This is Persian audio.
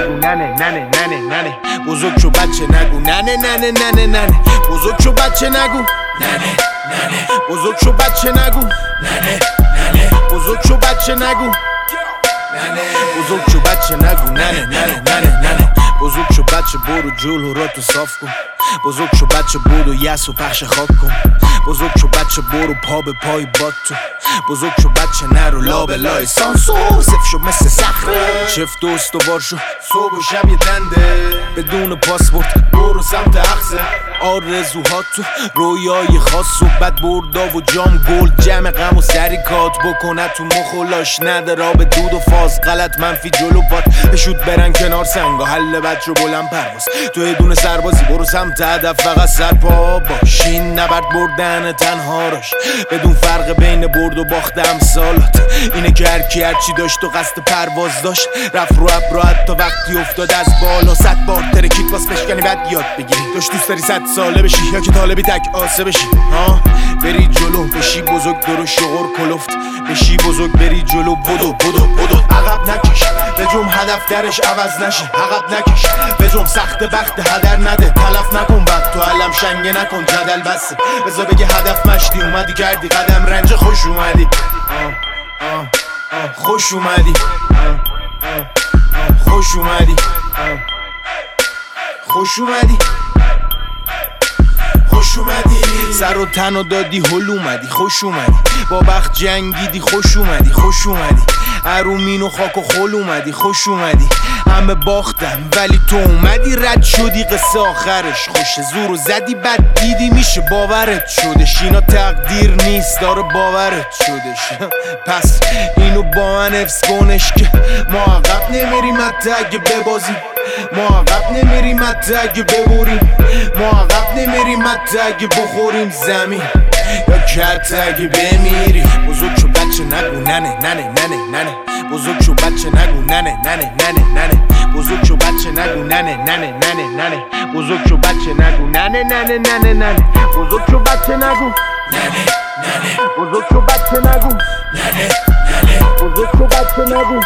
ننه ننه ننه ننه بزرگ شو بچه نگو ننه ننه ننه ننه بزرگ شو بچه نگو ننه ننه بزرگ شو بچه نگو ننه ننه بزرگ شو بچه نگو ننه بزرگ شو بچه نگو ننه ننه ننه ننه بزرگ شو بچه برو جلو را تو صاف کن. بزرگ شو بچه برو یس و پخش خاک کن. بزرگ شو بچه برو پا به پای باد تو. بزرگ شو بچه نرو لا به لای سانسور. صف شو مثل صخره. شفت و استوار شو صبح و شب یه دنده. بدون پاسپورت برو سمت اخزه. آرزوهات تو رویای خاص و بد بردا و جام گل. جمع غم و سریکات بکنه تو مخ و لاش. نده به دود و فاز غلط منفی جلو پات. بشود برن کنار سنگا حل بد رو بلند پرواز. تو یه دونه سربازی برو سمت هدف فقط سرپا باشین نبرد بردن تنها راش. بدون فرق بین برد و باخت امثالات. اینه که هرکی هرچی داشت و قصد پرواز داشت. رفت رو ابر تا وقتی افتاد از بالا. صد بار ترکید باز بشکنی بعد یاد بگیری. داشت دوست داری صد ساله بشی یا که طالبی تک آسه بشی. ها؟ بری جلو بشی بزرگ درو شغور کلفت. بشی بزرگ بری جلو بدو بدو بدو. عقب نکش به جم هدف درش عوض نشه عقب نکش. به جم سخت بخت هدر نده تلف نکن بعد تو علم شنگه نکن جدل بسه. بذار بگه هدف مشتی اومدی کردی قدم رنج خوش اومدی. خوش اومدی. خوش اومدی. خوش اومدی. خوش اومدی. سر و تن و دادی هل اومدی خوش اومدی. با بخت جنگیدی خوش اومدی خوش اومدی. ارومین و خاک و خل اومدی خوش اومدی. همه باختم ولی تو اومدی. رد شدی قصه آخرش. خوش زور و زدی بد دیدی میشه باورت شدش اینا تقدیر نیست داره باورت شدش پس اینو با من حفظ کنش که ما عقب نمیریم. حتی اگه ببازیم. ما عقب نمیریم حتی اگه ببریم. ما عقب نمیریم حتی اگه بخوریم زمین. یا که حتی اگه بمیریم. بزرگ شو بچه نگو. ننه ننه ننه ننه. بزرگ شو بچه نگو. ننه ننه ننه ننه. بزرگ شو بچه نگو. ننه ننه ننه ننه. بزرگ شو بچه نگو. ننه ننه ننه ننه. بزرگ شو بچه نگو. ننه ننه. بزرگ شو بچه نگو. ننه ننه. بزرگ شو بچه نگو.